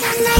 Tonight.